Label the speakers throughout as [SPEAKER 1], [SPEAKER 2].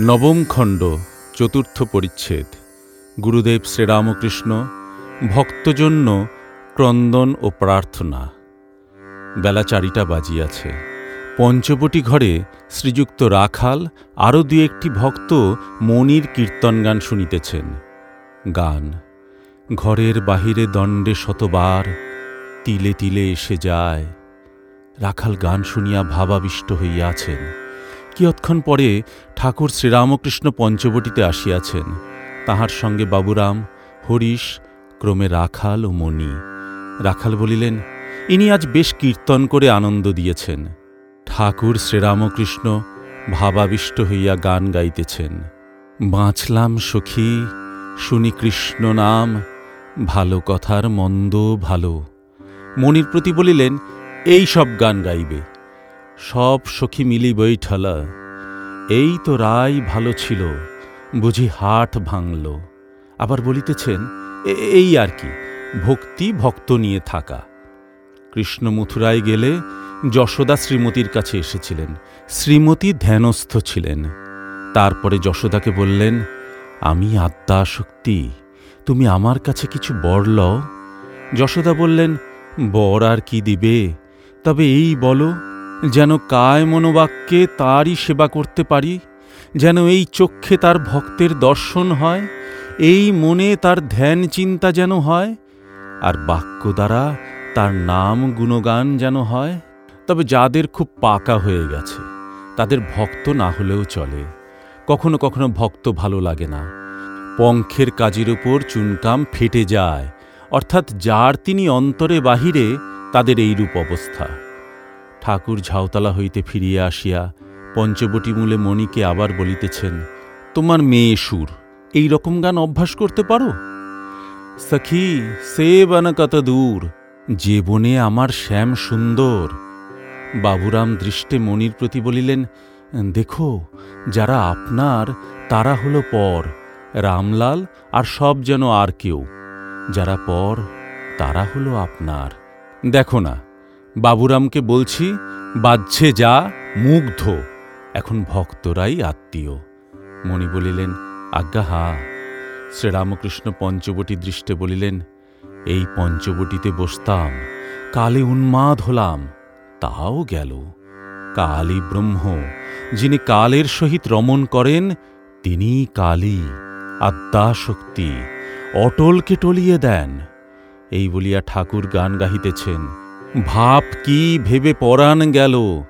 [SPEAKER 1] নবম খণ্ড, চতুর্থ পরিচ্ছেদ। গুরুদেব শ্রীরামকৃষ্ণ, ভক্তজন্য ক্রন্দন ও প্রার্থনা। বেলা চারিটা বাজিয়াছে। পঞ্চবটি ঘরে শ্রীযুক্ত রাখাল আরও দু একটি ভক্ত মনির কীর্তন গান শুনিতেছেন। গান। ঘরের বাহিরে দণ্ডে শতবার তিলে তিলে এসে যায়। রাখাল গান শুনিয়া ভাবাবিষ্ট হইয়াছেন। কিয়ৎক্ষণ পরে ঠাকুর শ্রীরামকৃষ্ণ পঞ্চবটিতে আসিয়াছেন। তাহার সঙ্গে বাবুরাম, হরিশ, ক্রমে রাখাল ও মণি। রাখাল বলিলেন, ইনি আজ বেশ কীর্তন করে আনন্দ দিয়েছেন। ঠাকুর শ্রীরামকৃষ্ণ ভাবাবিষ্ট হইয়া গান গাইতেছেন। বাঁচলাম সখী, শুনি কৃষ্ণ নাম, ভালো কথার মন্দ ভালো। মনির প্রতি বলিলেন, এই সব গান গাইবে। সব সখী মিলি বৈঠলা এই তো রায় ভালো ছিল, বুঝি হাট ভাঙল। আবার বলিতেছেন এই আর কি, ভক্তি ভক্ত নিয়ে থাকা। কৃষ্ণ মথুরায় গেলে যশোদা শ্রীমতীর কাছে এসেছিলেন। শ্রীমতী ধ্যানস্থ ছিলেন। তারপরে যশোদাকে বললেন, আমি আত্মা শক্তি তুমি আমার কাছে কিছু বর লও? যশোদা বললেন, বর আর কি দিবে? তবে এই বলো যেন কায় মনোবাক্যে তারই সেবা করতে পারি, যেন এই চক্ষে তার ভক্তের দর্শন হয়, এই মনে তার ধ্যান চিন্তা যেন হয়, আর বাক্য দ্বারা তার নাম গুণগান যেন হয়। তবে যাদের খুব পাকা হয়ে গেছে, তাদের ভক্ত না হলেও চলে। কখনো কখনো ভক্ত ভালো লাগে না। পঙ্খের কাজের উপর চুনকাম ফেটে যায়, অর্থাৎ যার তিনি অন্তরে বাহিরে, তাদের এইরূপ অবস্থা। ঠাকুর ঝাউতলা হইতে ফিরিয়া আসিয়া পঞ্চবটি মূলে মণিকে আবার বলিতেছেন, তোমার মেয়ে সুর, এই রকম গান অভ্যাস করতে পারো? সখী, সে বন কত দূর, যে বনে আমার শ্যাম সুন্দর। বাবুরাম দৃষ্টে মনির প্রতি বলিলেন, দেখো, যারা আপনার, তারা হলো পর, রামলাল আর সব যেন আর কেউ। যারা পর, তারা হলো আপনার। দেখো না বাবুরামকে বলছি, বাজছে যা মুগ্ধ এখন ভক্তরাই আত্মীয়। মণি বলিলেন, আজ্ঞা হা। শ্রীরামকৃষ্ণ পঞ্চবটি দৃষ্টে বলিলেন, এই পঞ্চবটিতে বসতাম, কালে উন্মাদ হলাম, তাও গেল। কালী ব্রহ্ম, যিনি কালের সহিত রমণ করেন তিনি কালী আদ্যা শক্তি অটলকে টলিয়ে দেন। এই বলিয়া ঠাকুর গান গাহিতেছেন। ভাব কি ভেবে পরাণ গেল?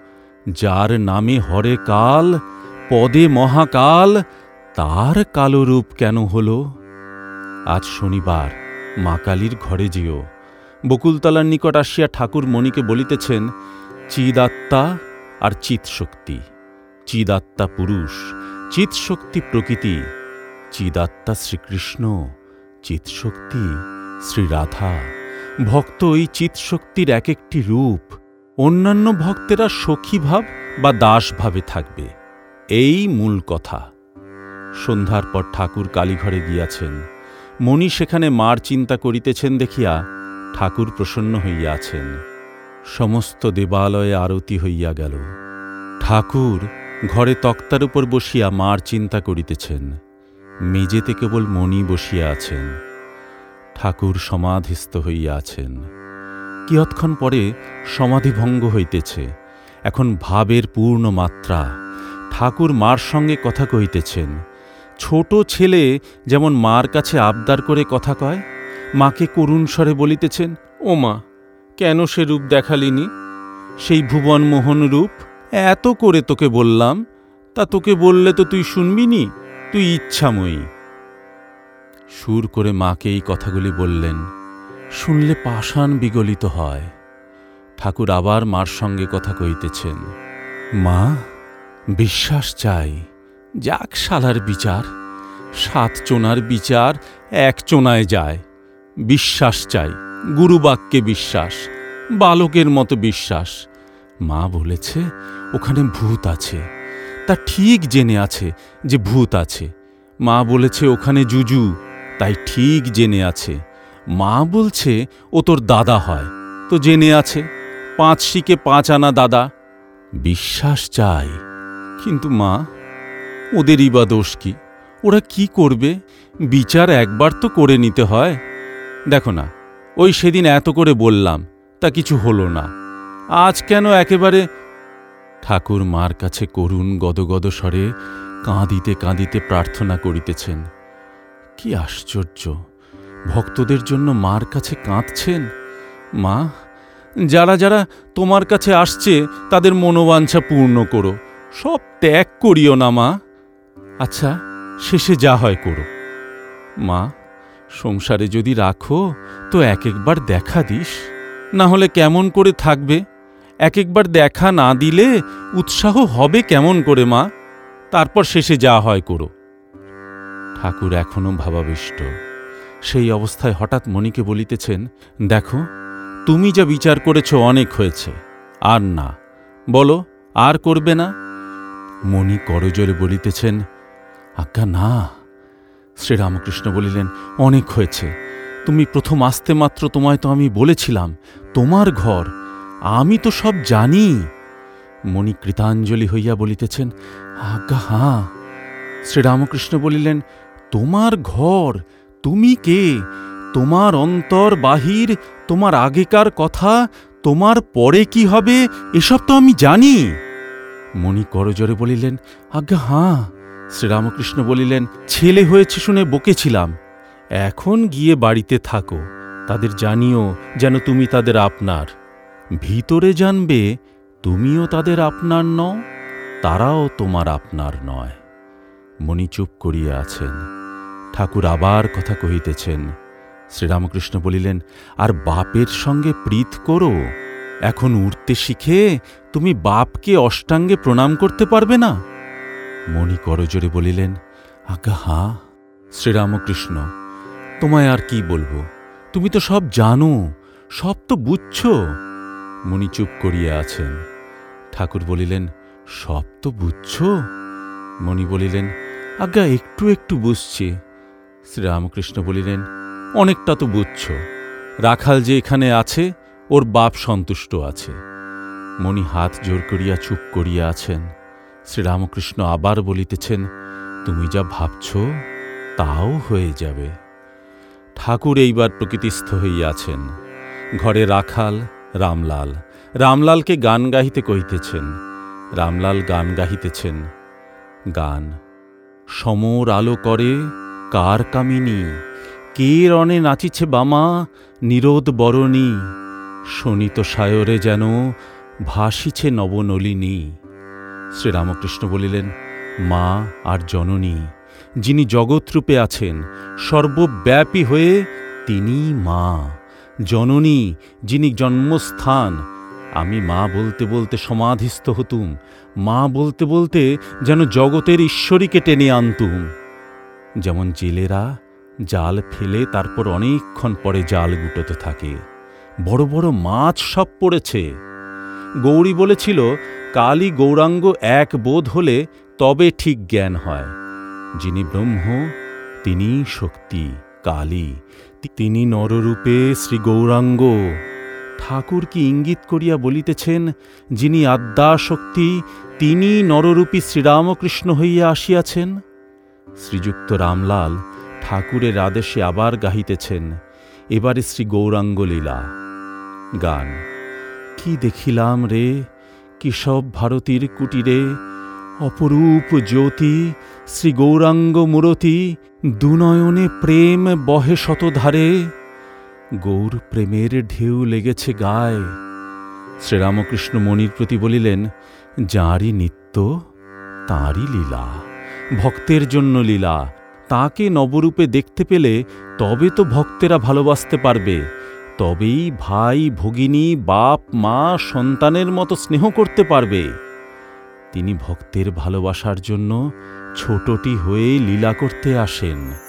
[SPEAKER 1] যার নামে হরে কাল, পদে মহাকাল, তার কালো রূপ কেন হল? আজ শনিবার, মা কালীর ঘরে যেও। বকুলতলার নিকট আসিয়া ঠাকুর মণিকে বলিতেছেন, চিদাত্মা আর চিৎশক্তি। চিদাত্মা পুরুষ, চিৎশক্তি প্রকৃতি। চিদাত্মা শ্রীকৃষ্ণ, চিৎশক্তি শ্রীরাধা। ভক্ত এই চিৎশক্তির এক একটি রূপ। অন্যান্য ভক্তেরা সখীভাব বা দাসভাবে থাকবে। এই মূল কথা। সন্ধ্যার পর ঠাকুর কালীঘরে গিয়াছেন। মণি সেখানে মার চিন্তা করিতেছেন দেখিয়া ঠাকুর প্রসন্ন হইয়াছেন সমস্ত দেবালয়ে আরতি হইয়া গেল। ঠাকুর ঘরে তক্তার উপর বসিয়া মার চিন্তা করিতেছেন। মেজেতে কেবল মণি বসিয়া আছেন। ঠাকুর সমাধিস্থ হইয়া আছেন কিয়ৎক্ষণ পরে সমাধিভঙ্গ হইতেছে। এখন ভাবের পূর্ণ মাত্রা। ঠাকুর মার সঙ্গে কথা কহিতেছেন, ছোট ছেলে যেমন মার কাছে আবদার করে কথা কয়, মাকে করুণ স্বরে বলিতেছেন, ও মা, কেন সে রূপ দেখালিনি? সেই ভুবন মোহন রূপ, এত করে তোকে বললাম, তা তোকে বললে তো তুই শুনবি নি? তুই ইচ্ছাময়ী। সুর করে মাকে এই কথাগুলি বললেন, শুনলে পাষাণ বিগলিত হয়। ঠাকুর আবার মার সঙ্গে কথা কইতেছেন, মা, বিশ্বাস চাই, যাক শালার বিচার, সাত চোনার বিচার এক চোনায় যায়। বিশ্বাস চাই, গুরুবাক্যে বিশ্বাস, বালকের মতো বিশ্বাস। মা বলেছে, ওখানে ভূত আছে, তা ঠিক জেনে আছে যে ভূত আছে। মা বলেছে, ওখানে জুজু তাই ঠিক জেনে আছে। মা বলছে, ও তোর দাদা হয়। তো জেনে আছে, পাঁচ শিকে পাঁচ আনা দাদা। বিশ্বাস চাই। কিন্তু মা, ওদেরই বা দোষ কি? ওরা কি করবে? বিচার একবার তো করে নিতে হয়। দেখো না, ওই সেদিন এত করে বললাম, তা কিছু হলো না। আজ কেন একেবারে ঠাকুর মার কাছে করুণ গদগদ স্বরে কাঁদিতে কাঁদিতে প্রার্থনা করিতেছেন? কি আশ্চর্য। ভক্তদের জন্য মার কাছে কাঁদছেন? মা, যারা যারা তোমার কাছে আসছে, তাদের মনোবাঞ্ছা পূর্ণ করো। সব ত্যাগ করিও না, মা। আচ্ছা শেষে যা হয় করো। মা, সংসারে যদি রাখো, তো এক একবার দেখা দিস। না হলে কেমন করে থাকবে? এক একবার দেখা না দিলে উৎসাহ হবে কেমন করে, মা? তারপর শেষে যা হয় করো। ঠাকুর এখনও ভাবাবিষ্ট। সেই অবস্থায় হঠাৎ মণিকে বলিতেছেন, দেখো, তুমি যা বিচার করেছ অনেক হয়েছে, আর না। বলো, আর করবে না? মণি করজোরে বলিতেছেন, আজ্ঞা, না। শ্রীরামকৃষ্ণ বলিলেন, অনেক হয়েছে। তুমি প্রথম আসতে মাত্র তোমায় তো আমি বলেছিলাম, তোমার ঘর, আমি তো সব জানি। মণি কৃতাঞ্জলি হইয়া বলিতেছেন, আজ্ঞা হাঁ শ্রীরামকৃষ্ণ বলিলেন তোমার ঘর, তুমি কে? তোমার অন্তর বাহির, তোমার আগেকার কথা, তোমার পরে কি হবে, এসব তো আমি জানি। মণি করজোরে বলিলেন, আজ্ঞা, হাঁ। শ্রীরামকৃষ্ণ বলিলেন, ছেলে হয়েছে শুনে বকেছিলাম। এখন গিয়ে বাড়িতে থাকো, তাদের জানিও যেন তুমি তাদের আপনার। ভিতরে জানবে, তুমিও তাদের আপনার নও, তারাও তোমার আপনার নয়। মণি চুপ করিয়া আছেন। ঠাকুর আবার কথা কহিতেছেন। শ্রীরামকৃষ্ণ বলিলেন, আর বাপের সঙ্গে প্রীত করো। এখন উঠতে শিখে তুমি বাপকে অষ্টাঙ্গে প্রণাম করতে পারবে না? মণি করজোরে বলিলেন, আজ্ঞা, হা, শ্রীরামকৃষ্ণ, তোমায় আর কি বলব? তুমি তো সব জানো, সব তো বুঝছ। মণি চুপ করিয়া আছেন। ঠাকুর বলিলেন, সব তো বুঝছ? মণি বলিলেন, আজ্ঞা, একটু একটু বুঝছি। শ্রীরামকৃষ্ণ বলিলেন, অনেকটা তো বুঝছ। রাখাল যে এখানে আছে, ওর বাপ সন্তুষ্ট আছে। মণি হাত জোর করিয়া চুপ করিয়া আছেন। শ্রীরামকৃষ্ণ আবার বলিতেছেন, তুমি যা ভাবছ, তাও হয়ে যাবে। ঠাকুর এইবার প্রকৃতিস্থ হইয়াছেন। ঘরে রাখাল, রামলাল। রামলালকে গান গাহিতে কহিতেছেন। রামলাল গান গাহিতেছেন। গান সমর আলো করে কার কামিনী? কে রণে নাচিছে বামা? নিরোদ বরণী। শোনিত সায়রে যেন ভাসিছে নবনলিনী। শ্রীরামকৃষ্ণ বলিলেন, মা আর জননী, যিনি জগৎরূপে আছেন, সর্বব্যাপী হয়ে তিনি মা। জননী, যিনি জন্মস্থান, আমি মা বলতে বলতে সমাধিস্থ হতুম, মা বলতে বলতে যেন জগতের ঈশ্বরীকে টেনে আনতুম। যেমন জেলেরা জাল ফেলে তারপর অনেকক্ষণ পরে জাল গুটোতে থাকে। বড় বড় মাছ সব পড়েছে। গৌরী বলেছিল, কালী গৌরাঙ্গ এক বোধ হলে তবে ঠিক জ্ঞান হয়। যিনি ব্রহ্ম তিনি শক্তি, কালী, তিনি নররূপে শ্রী গৌরাঙ্গ ঠাকুর কি ইঙ্গিত করিয়া বলিতেছেন, যিনি আদ্যাশক্তি তিনি নররূপী শ্রীরামকৃষ্ণ হইয়া আসিয়াছেন? শ্রীযুক্ত রামলাল ঠাকুরের আদেশে আবার গাহিতেছেন। এবারে শ্রী গৌরাঙ্গ লীলা গান। কি দেখিলাম রে? কেশব ভারতীর কুটিরে? অপরূপ জ্যোতি, শ্রী গৌরাঙ্গ মূরতি, দুনয়নে প্রেম বহে শতধারে। গৌর প্রেমের ঢেউ লেগেছে গায়ে। শ্রীরামকৃষ্ণ মণির প্রতি বলিলেন, যাঁরই নিত্য, তাঁরই লীলা। ভক্তের জন্য লীলা। তাকে নবরূপে দেখতে পেলে তবে তো ভক্তেরা ভালোবাসতে পারবে। তবেই ভাই, ভগিনী, বাপ, মা, সন্তানের মতো স্নেহ করতে পারবে। তিনি ভক্তের ভালোবাসার জন্য ছোটটি হয়ে লীলা করতে আসেন।